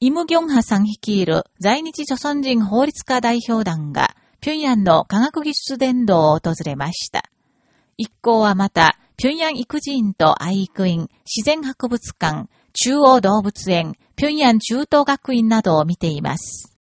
イム・ギョンハさん率いる在日朝鮮人法律家代表団が、平壌の科学技術伝道を訪れました。一行はまた、平壌育児院と愛育院、自然博物館、中央動物園、平壌中等学院などを見ています。